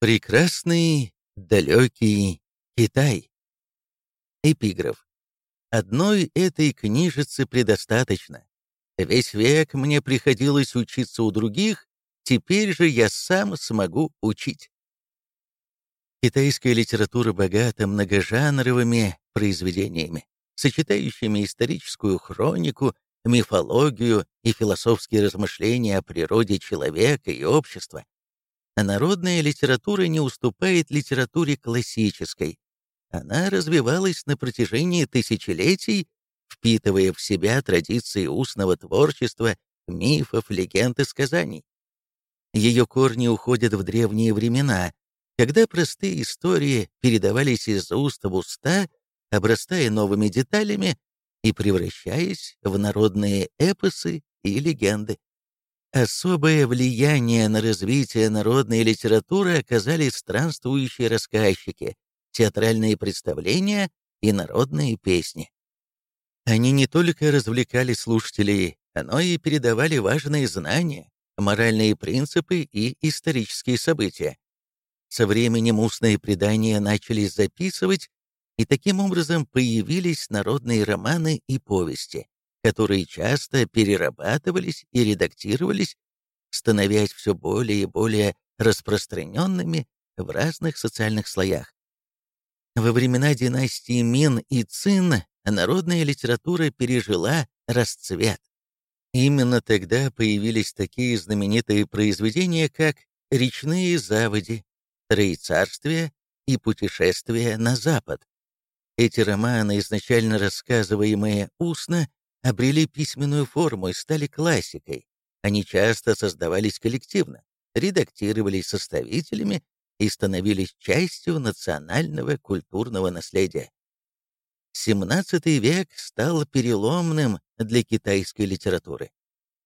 Прекрасный, далекий Китай. Эпиграф. Одной этой книжицы предостаточно. Весь век мне приходилось учиться у других, теперь же я сам смогу учить. Китайская литература богата многожанровыми произведениями, сочетающими историческую хронику, мифологию и философские размышления о природе человека и общества. А народная литература не уступает литературе классической. Она развивалась на протяжении тысячелетий, впитывая в себя традиции устного творчества, мифов, легенд и сказаний. Ее корни уходят в древние времена, когда простые истории передавались из уст в уста, обрастая новыми деталями и превращаясь в народные эпосы и легенды. Особое влияние на развитие народной литературы оказали странствующие рассказчики, театральные представления и народные песни. Они не только развлекали слушателей, но и передавали важные знания, моральные принципы и исторические события. Со временем устные предания начали записывать, и таким образом появились народные романы и повести, которые часто перерабатывались и редактировались, становясь все более и более распространенными в разных социальных слоях. Во времена династии Мин и Цин народная литература пережила расцвет. Именно тогда появились такие знаменитые произведения, как «Речные заводи», «Троецарствие» и «Путешествие на запад». Эти романы, изначально рассказываемые устно, обрели письменную форму и стали классикой. Они часто создавались коллективно, редактировались составителями и становились частью национального культурного наследия. XVII век стал переломным для китайской литературы.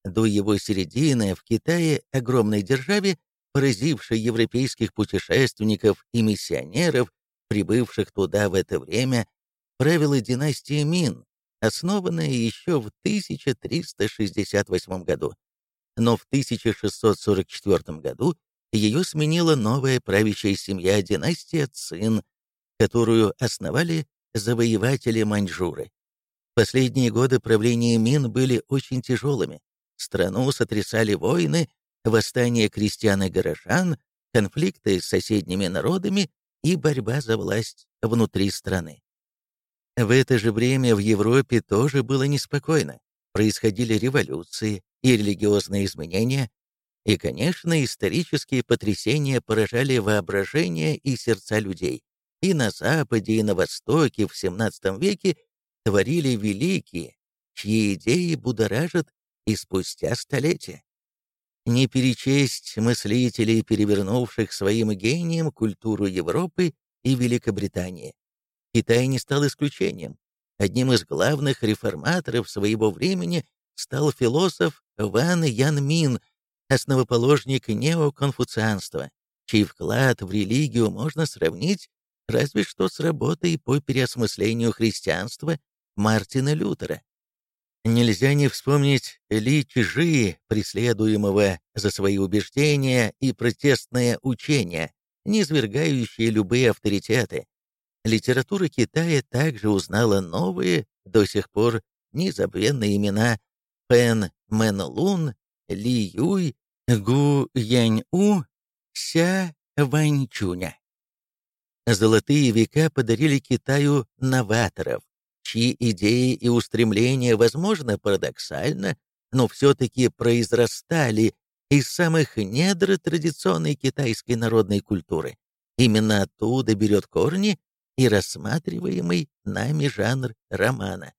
До его середины в Китае, огромной державе, поразившей европейских путешественников и миссионеров, прибывших туда в это время, правила династия Мин, основанная еще в 1368 году. Но в 1644 году ее сменила новая правящая семья династия Цин, которую основали завоеватели Маньчжуры. Последние годы правления Мин были очень тяжелыми. Страну сотрясали войны, восстания крестьян и горожан, конфликты с соседними народами и борьба за власть внутри страны. В это же время в Европе тоже было неспокойно. Происходили революции и религиозные изменения, и, конечно, исторические потрясения поражали воображение и сердца людей. И на Западе, и на Востоке в XVII веке творили великие, чьи идеи будоражат и спустя столетия. Не перечесть мыслителей, перевернувших своим гением культуру Европы и Великобритании. Китай не стал исключением. Одним из главных реформаторов своего времени стал философ Ван Ян Мин, основоположник неоконфуцианства, чей вклад в религию можно сравнить разве что с работой по переосмыслению христианства Мартина Лютера. Нельзя не вспомнить Ли Чжи, преследуемого за свои убеждения и протестное учение, низвергающие любые авторитеты. Литература Китая также узнала новые, до сих пор незабвенные имена Пен Мэн Лун, Ли Юй, Гу Янь У, Ся Ваньчуня. Золотые века подарили Китаю новаторов, чьи идеи и устремления, возможно, парадоксально, но все-таки произрастали из самых недр традиционной китайской народной культуры. Именно оттуда берет корни и рассматриваемый нами жанр романа.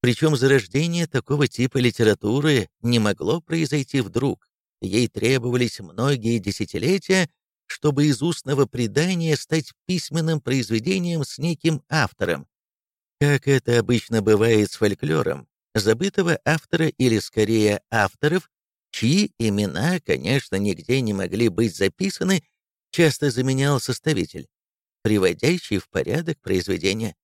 Причем зарождение такого типа литературы не могло произойти вдруг. Ей требовались многие десятилетия, чтобы из устного предания стать письменным произведением с неким автором. Как это обычно бывает с фольклором, забытого автора или скорее авторов, чьи имена, конечно, нигде не могли быть записаны, часто заменял составитель, приводящий в порядок произведение.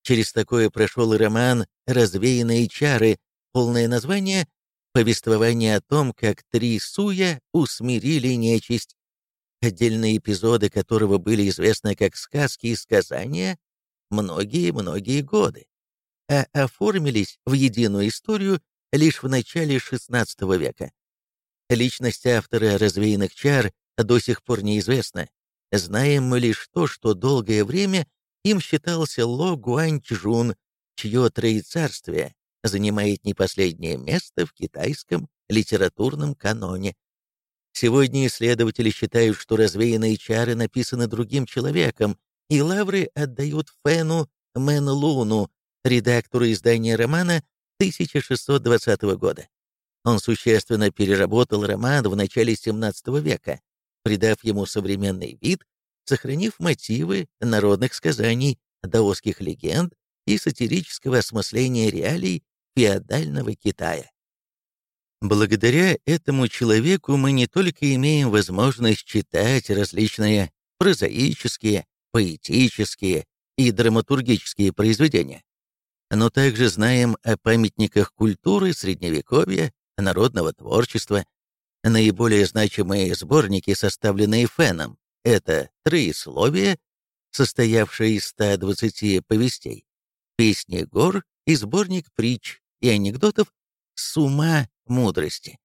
Через такое прошел и роман «Развеянные чары», полное название «Повествование о том, как три суя усмирили нечисть», отдельные эпизоды которого были известны как сказки и сказания многие-многие годы, а оформились в единую историю лишь в начале XVI века. Личность автора «Развеянных чар» до сих пор неизвестна. Знаем мы лишь то, что долгое время им считался Ло Гуанчжун, чье троецарствие занимает не последнее место в китайском литературном каноне. Сегодня исследователи считают, что развеянные чары написаны другим человеком, и лавры отдают Фэну Мэн Луну, редактору издания романа 1620 года. Он существенно переработал роман в начале XVII века, придав ему современный вид, сохранив мотивы народных сказаний, даосских легенд и сатирического осмысления реалий феодального Китая. Благодаря этому человеку мы не только имеем возможность читать различные прозаические, поэтические и драматургические произведения, но также знаем о памятниках культуры Средневековья, народного творчества. Наиболее значимые сборники, составленные Феном, это «Троисловие», состоявшее из 120 повестей, «Песни гор» и сборник притч и анекдотов «С ума мудрости».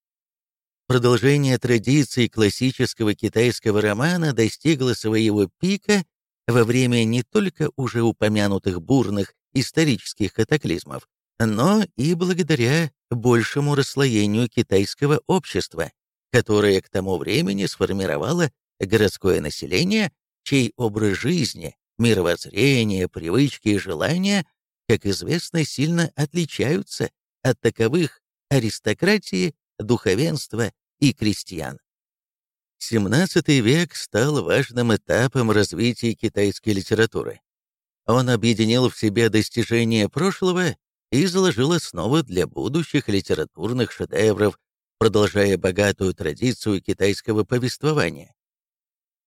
Продолжение традиции классического китайского романа достигло своего пика во время не только уже упомянутых бурных исторических катаклизмов, но и благодаря большему расслоению китайского общества, которое к тому времени сформировало городское население, чей образ жизни, мировоззрение, привычки и желания, как известно, сильно отличаются от таковых аристократии, духовенства и крестьян. XVII век стал важным этапом развития китайской литературы. Он объединил в себе достижения прошлого и заложил основы для будущих литературных шедевров, продолжая богатую традицию китайского повествования.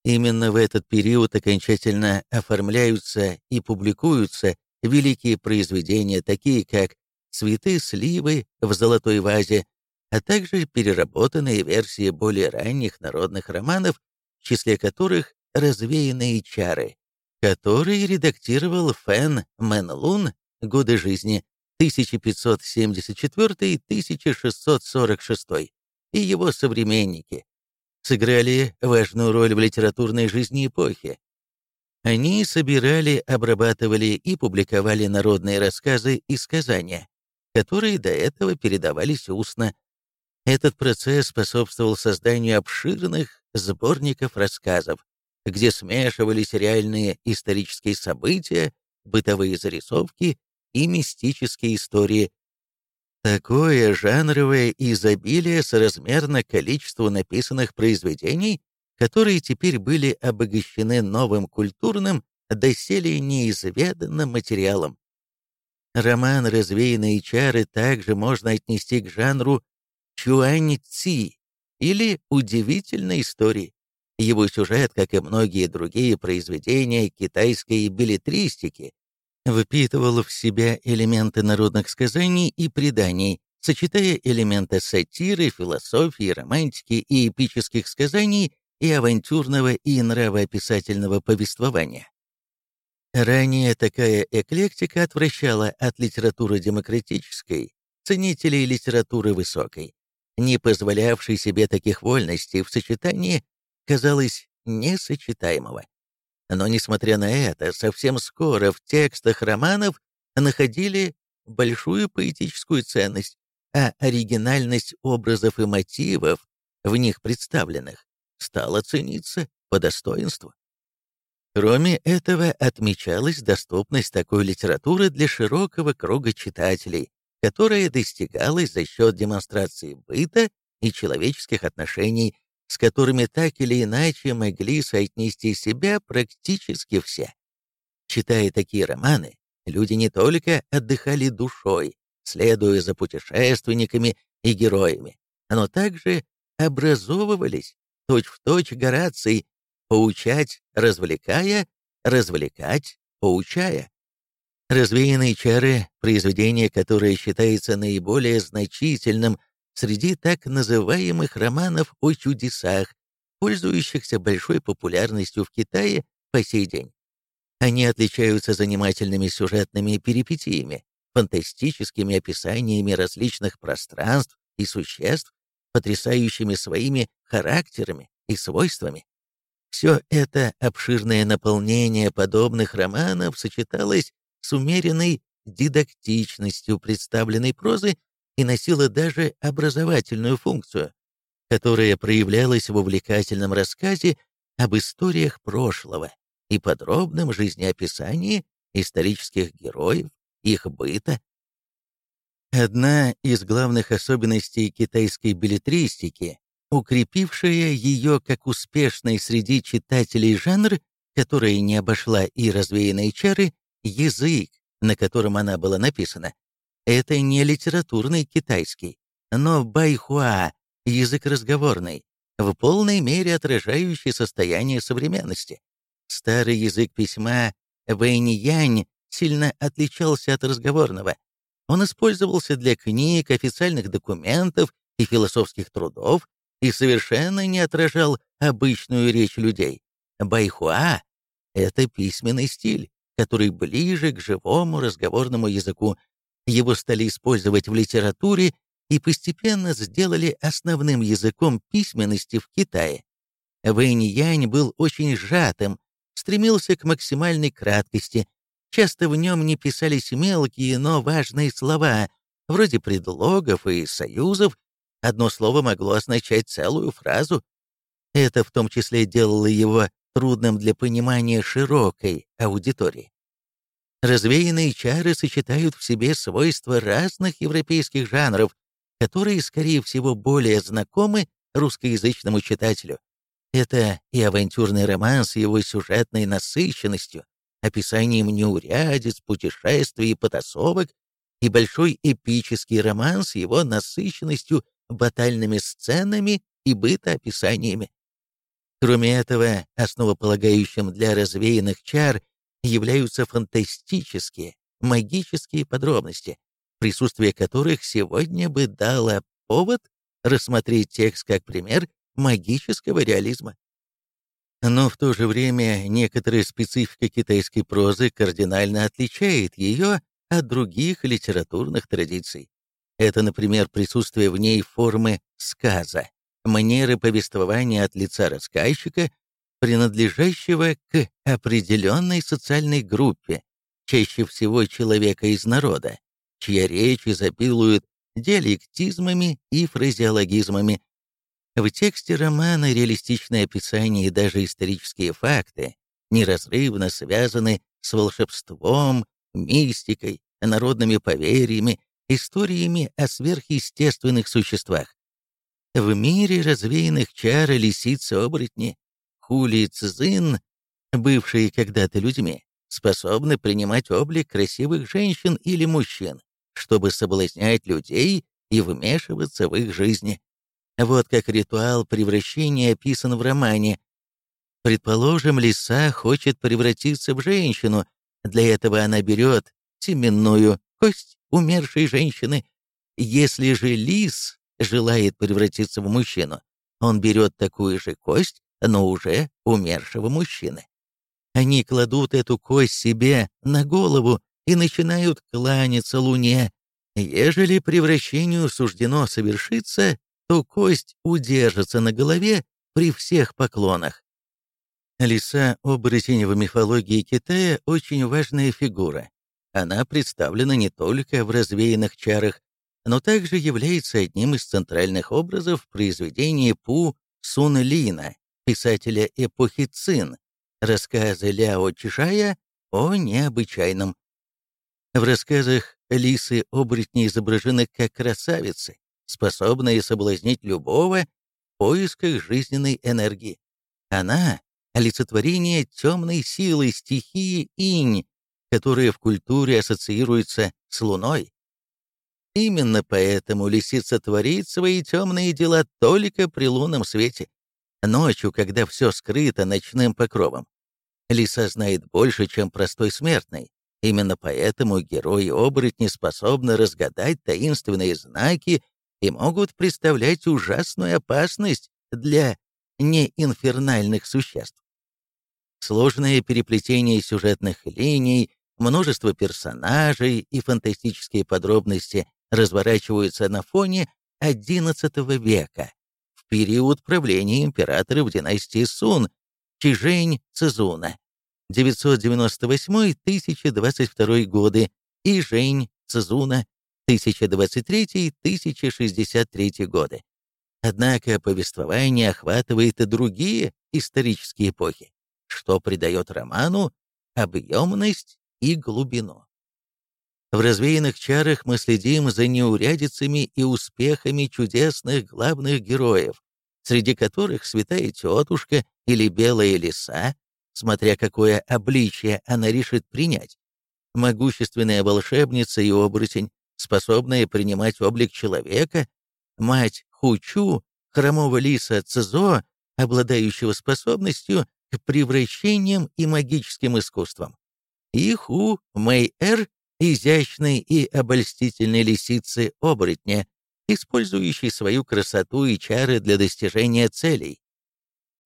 Именно в этот период окончательно оформляются и публикуются великие произведения, такие как «Цветы сливы» в золотой вазе, а также переработанные версии более ранних народных романов, в числе которых «Развеянные чары», который редактировал Фэн Мэн Лун «Годы жизни» 1574-1646 и его современники, сыграли важную роль в литературной жизни эпохи. Они собирали, обрабатывали и публиковали народные рассказы и сказания, которые до этого передавались устно. Этот процесс способствовал созданию обширных сборников рассказов, где смешивались реальные исторические события, бытовые зарисовки и мистические истории, Такое жанровое изобилие соразмерно количеству написанных произведений, которые теперь были обогащены новым культурным, доселе неизведанным материалом. Роман «Развеянные чары» также можно отнести к жанру чуань-ци или удивительной истории. Его сюжет, как и многие другие произведения китайской билетристики, впитывал в себя элементы народных сказаний и преданий, сочетая элементы сатиры, философии, романтики и эпических сказаний и авантюрного и нравоописательного повествования. Ранее такая эклектика отвращала от литературы демократической, ценителей литературы высокой, не позволявшей себе таких вольностей в сочетании, казалось, несочетаемого. Но, несмотря на это, совсем скоро в текстах романов находили большую поэтическую ценность, а оригинальность образов и мотивов, в них представленных, стала цениться по достоинству. Кроме этого, отмечалась доступность такой литературы для широкого круга читателей, которая достигалась за счет демонстрации быта и человеческих отношений с которыми так или иначе могли соотнести себя практически все. Читая такие романы, люди не только отдыхали душой, следуя за путешественниками и героями, но также образовывались, точь-в-точь точь Гораций, поучать, развлекая, развлекать, поучая. «Развеянные чары» — произведение, которое считается наиболее значительным среди так называемых романов о чудесах, пользующихся большой популярностью в Китае по сей день. Они отличаются занимательными сюжетными перипетиями, фантастическими описаниями различных пространств и существ, потрясающими своими характерами и свойствами. Все это обширное наполнение подобных романов сочеталось с умеренной дидактичностью представленной прозы и носило даже образовательную функцию, которая проявлялась в увлекательном рассказе об историях прошлого и подробном жизнеописании исторических героев, их быта. Одна из главных особенностей китайской билетристики, укрепившая ее как успешный среди читателей жанр, которая не обошла и развеянные чары, язык, на котором она была написана. Это не литературный китайский, но байхуа, язык разговорный, в полной мере отражающий состояние современности. Старый язык письма вэнь сильно отличался от разговорного. Он использовался для книг, официальных документов и философских трудов и совершенно не отражал обычную речь людей. Байхуа — это письменный стиль, который ближе к живому разговорному языку. Его стали использовать в литературе и постепенно сделали основным языком письменности в Китае. Вэнь-Янь был очень сжатым, стремился к максимальной краткости. Часто в нем не писались мелкие, но важные слова, вроде предлогов и союзов. Одно слово могло означать целую фразу. Это в том числе делало его трудным для понимания широкой аудитории. Развеянные чары сочетают в себе свойства разных европейских жанров, которые, скорее всего, более знакомы русскоязычному читателю. Это и авантюрный роман с его сюжетной насыщенностью, описанием неурядиц, путешествий и потасовок, и большой эпический роман с его насыщенностью батальными сценами и бытоописаниями. Кроме этого, основополагающим для развеянных чар являются фантастические, магические подробности, присутствие которых сегодня бы дало повод рассмотреть текст как пример магического реализма. Но в то же время некоторая специфика китайской прозы кардинально отличает ее от других литературных традиций. Это, например, присутствие в ней формы сказа, манеры повествования от лица рассказчика, принадлежащего к определенной социальной группе, чаще всего человека из народа, чья речь изобилует диалектизмами и фразеологизмами. В тексте романа реалистичное описание и даже исторические факты неразрывно связаны с волшебством, мистикой, народными поверьями, историями о сверхъестественных существах. В мире развеянных чар лисицы-оборотни, хули цзин, бывшие когда-то людьми, способны принимать облик красивых женщин или мужчин, чтобы соблазнять людей и вмешиваться в их жизни. Вот как ритуал превращения описан в романе. Предположим, лиса хочет превратиться в женщину, для этого она берет теменную кость умершей женщины. Если же лис желает превратиться в мужчину, он берет такую же кость, но уже умершего мужчины. Они кладут эту кость себе на голову и начинают кланяться луне. Ежели превращению суждено совершиться, то кость удержится на голове при всех поклонах. Лиса-оборотень в мифологии Китая очень важная фигура. Она представлена не только в развеянных чарах, но также является одним из центральных образов в произведении Пу Сун Лина, писателя эпохи Цин, рассказы Ляо Чишая о необычайном. В рассказах лисы-оборотни изображены как красавицы, способные соблазнить любого в поисках жизненной энергии. Она — олицетворение темной силы стихии инь, которая в культуре ассоциируется с луной. Именно поэтому лисица творит свои темные дела только при лунном свете, ночью, когда все скрыто ночным покровом. Лиса знает больше, чем простой смертный. Именно поэтому герои-оборотни способны разгадать таинственные знаки и могут представлять ужасную опасность для неинфернальных существ. Сложное переплетение сюжетных линий, множество персонажей и фантастические подробности разворачиваются на фоне XI века, период правления императора в династии Сун, Чижень Цезуна, 998-1022 годы, и Жень Цезуна, 1023-1063 годы. Однако повествование охватывает и другие исторические эпохи, что придает роману объемность и глубину. В развеянных чарах мы следим за неурядицами и успехами чудесных главных героев, среди которых святая тетушка или белая лиса, смотря какое обличие она решит принять, могущественная волшебница и оборотень, способная принимать облик человека, мать Хучу, хромого лиса Цзо, обладающего способностью к превращениям и магическим искусствам, и Ху Мэй-Эр, изящной и обольстительной лисицы-оборотня, использующей свою красоту и чары для достижения целей.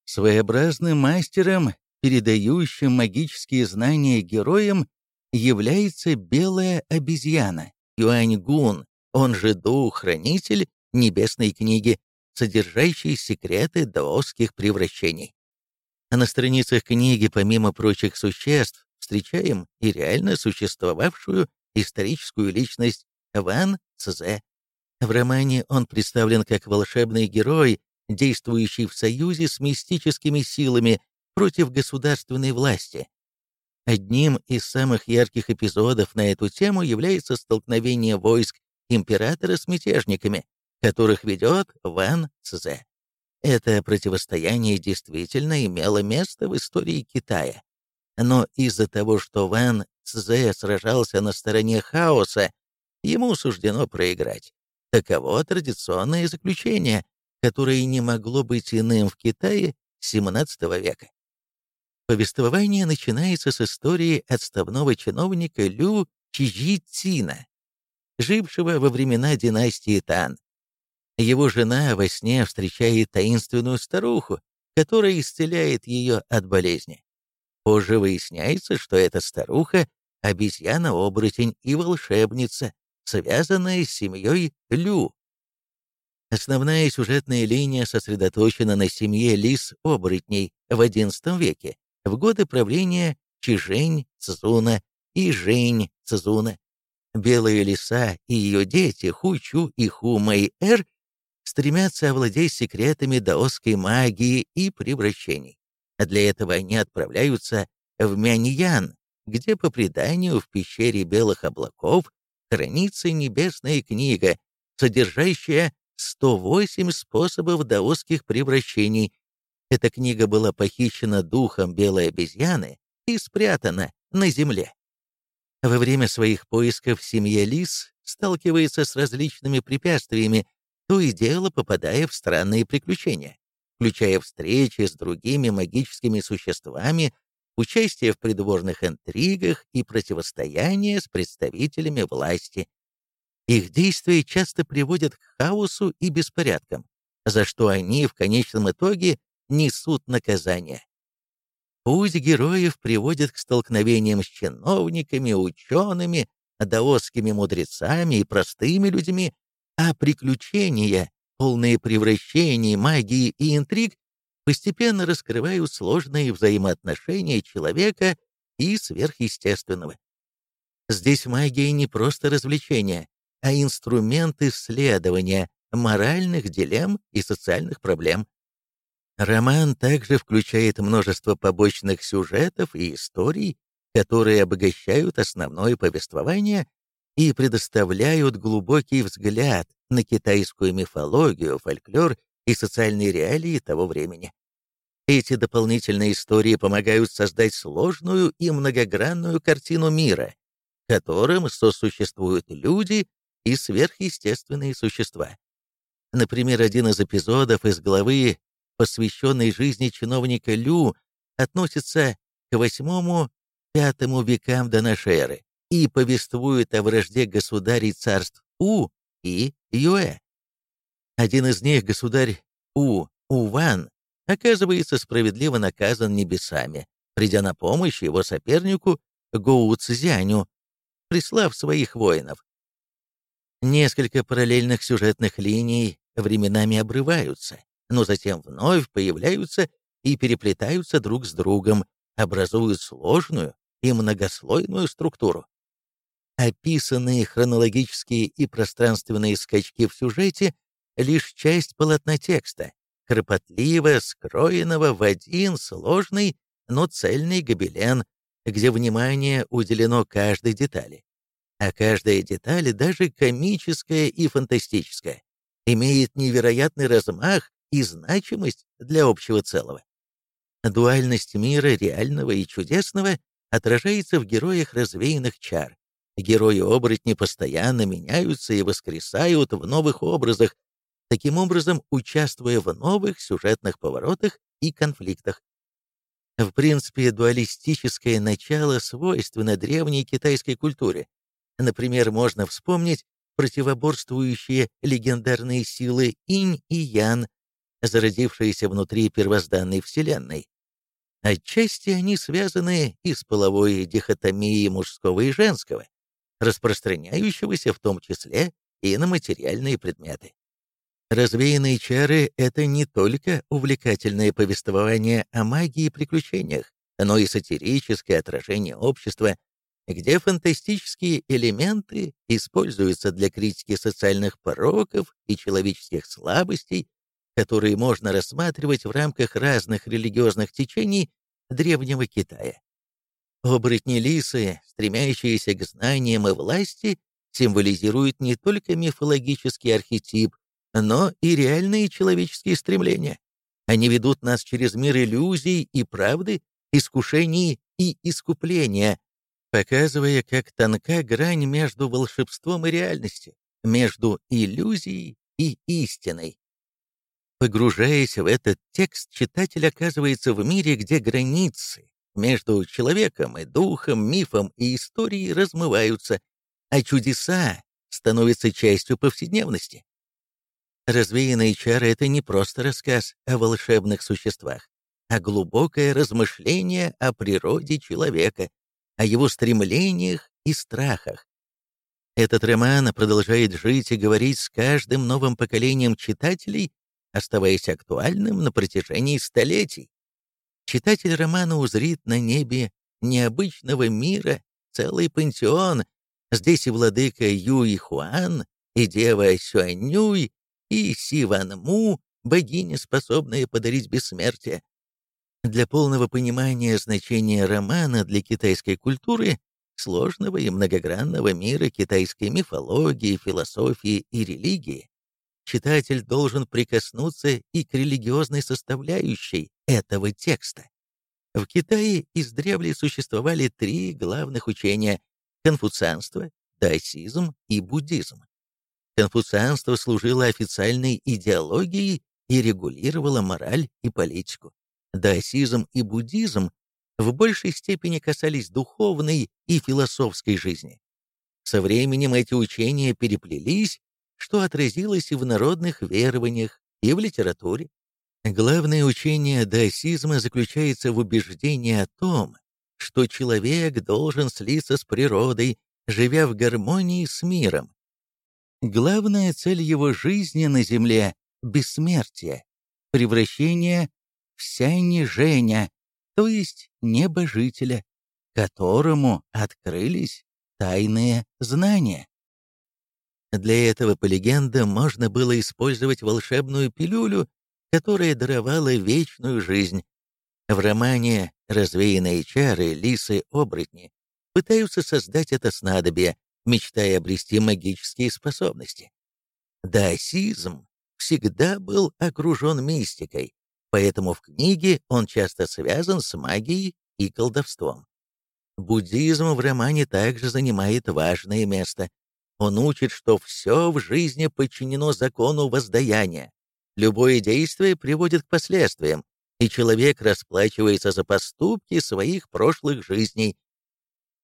Своеобразным мастером, передающим магические знания героям, является белая обезьяна, Юань-Гун, он же Дух-хранитель Небесной книги, содержащий секреты даосских превращений. А на страницах книги, помимо прочих существ, встречаем и реально существовавшую историческую личность Ван Цзэ. В романе он представлен как волшебный герой, действующий в союзе с мистическими силами против государственной власти. Одним из самых ярких эпизодов на эту тему является столкновение войск императора с мятежниками, которых ведет Ван Цзэ. Это противостояние действительно имело место в истории Китая. Но из-за того, что Ван Цзэ сражался на стороне хаоса, ему суждено проиграть. Таково традиционное заключение, которое не могло быть иным в Китае XVII века. Повествование начинается с истории отставного чиновника Лю Чжи жившего во времена династии Тан. Его жена во сне встречает таинственную старуху, которая исцеляет ее от болезни. Позже выясняется, что эта старуха — обезьяна-оборотень и волшебница, связанная с семьей Лю. Основная сюжетная линия сосредоточена на семье лис-оборотней в XI веке, в годы правления Чижень Цзуна и Жень Цзуна. Белая лиса и ее дети Хучу и Ху Мэй-Эр стремятся овладеть секретами даосской магии и превращений. А для этого они отправляются в Мяньян, где, по преданию, в пещере белых облаков хранится небесная книга, содержащая 108 способов даосских превращений. Эта книга была похищена духом белой обезьяны и спрятана на земле. Во время своих поисков семья Лис сталкивается с различными препятствиями, то и дело попадая в странные приключения включая встречи с другими магическими существами, участие в придворных интригах и противостояние с представителями власти. Их действия часто приводят к хаосу и беспорядкам, за что они в конечном итоге несут наказание. Путь героев приводит к столкновениям с чиновниками, учеными, даосскими мудрецами и простыми людьми, а приключения полные превращений, магии и интриг, постепенно раскрывают сложные взаимоотношения человека и сверхъестественного. Здесь магия не просто развлечение, а инструмент исследования моральных дилемм и социальных проблем. Роман также включает множество побочных сюжетов и историй, которые обогащают основное повествование и предоставляют глубокий взгляд на китайскую мифологию, фольклор и социальные реалии того времени. Эти дополнительные истории помогают создать сложную и многогранную картину мира, в котором сосуществуют люди и сверхъестественные существа. Например, один из эпизодов из главы, посвященной жизни чиновника Лю, относится к VIII-V векам до нашей эры и повествует о вражде государей царств У и Юэ. Один из них, государь У, Уван, оказывается справедливо наказан небесами, придя на помощь его сопернику Гоу Цзяню, прислав своих воинов. Несколько параллельных сюжетных линий временами обрываются, но затем вновь появляются и переплетаются друг с другом, образуют сложную и многослойную структуру. Описанные хронологические и пространственные скачки в сюжете — лишь часть полотна текста, кропотливо скроенного в один сложный, но цельный гобелен, где внимание уделено каждой детали. А каждая деталь, даже комическая и фантастическая, имеет невероятный размах и значимость для общего целого. Дуальность мира реального и чудесного отражается в героях развеянных чар. Герои-оборотни постоянно меняются и воскресают в новых образах, таким образом участвуя в новых сюжетных поворотах и конфликтах. В принципе, дуалистическое начало свойственно древней китайской культуре. Например, можно вспомнить противоборствующие легендарные силы инь и ян, зародившиеся внутри первозданной Вселенной. Отчасти они связаны и с половой дихотомией мужского и женского, распространяющегося в том числе и на материальные предметы. Развеянные чары — это не только увлекательное повествование о магии и приключениях, но и сатирическое отражение общества, где фантастические элементы используются для критики социальных пороков и человеческих слабостей, которые можно рассматривать в рамках разных религиозных течений Древнего Китая. Оборотни-лисы, стремящиеся к знаниям и власти, символизируют не только мифологический архетип, но и реальные человеческие стремления. Они ведут нас через мир иллюзий и правды, искушений и искупления, показывая, как тонка грань между волшебством и реальностью, между иллюзией и истиной. Погружаясь в этот текст, читатель оказывается в мире, где границы между человеком и духом, мифом и историей размываются, а чудеса становятся частью повседневности. «Развеянные чары» — это не просто рассказ о волшебных существах, а глубокое размышление о природе человека, о его стремлениях и страхах. Этот роман продолжает жить и говорить с каждым новым поколением читателей, оставаясь актуальным на протяжении столетий. Читатель романа узрит на небе необычного мира целый пантеон. Здесь и владыка Юй Хуан, и дева Сюанюй, и Сиван Му, богиня, способная подарить бессмертие. Для полного понимания значения романа для китайской культуры, сложного и многогранного мира китайской мифологии, философии и религии, читатель должен прикоснуться и к религиозной составляющей этого текста. В Китае издревле существовали три главных учения – конфуцианство, даосизм и буддизм. Конфуцианство служило официальной идеологией и регулировало мораль и политику даосизм и буддизм в большей степени касались духовной и философской жизни. Со временем эти учения переплелись, что отразилось и в народных верованиях, и в литературе. Главное учение даосизма заключается в убеждении о том, что человек должен слиться с природой, живя в гармонии с миром. Главная цель его жизни на Земле — бессмертие, превращение вся Женя, то есть небожителя, которому открылись тайные знания. Для этого, по легендам, можно было использовать волшебную пилюлю, которая даровала вечную жизнь. В романе «Развеянные чары» лисы-оборотни пытаются создать это снадобье, мечтая обрести магические способности. Даосизм всегда был окружен мистикой, поэтому в книге он часто связан с магией и колдовством. Буддизм в романе также занимает важное место. Он учит, что все в жизни подчинено закону воздаяния. Любое действие приводит к последствиям, и человек расплачивается за поступки своих прошлых жизней.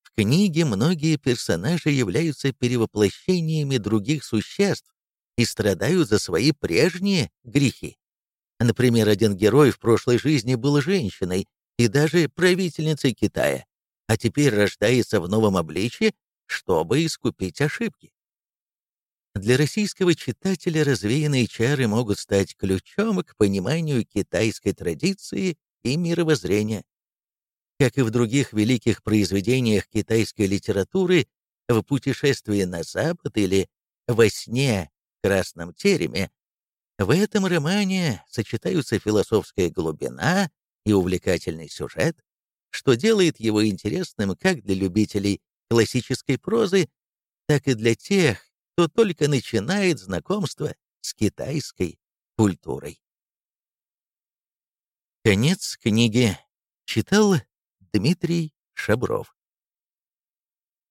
В книге многие персонажи являются перевоплощениями других существ и страдают за свои прежние грехи. Например, один герой в прошлой жизни был женщиной и даже правительницей Китая, а теперь рождается в новом обличье, чтобы искупить ошибки. Для российского читателя развеянные чары могут стать ключом к пониманию китайской традиции и мировоззрения. Как и в других великих произведениях китайской литературы, в «Путешествии на Запад» или «Во сне в красном тереме» в этом романе сочетаются философская глубина и увлекательный сюжет, что делает его интересным как для любителей классической прозы, так и для тех, кто только начинает знакомство с китайской культурой. Конец книги. Читал Дмитрий Шабров.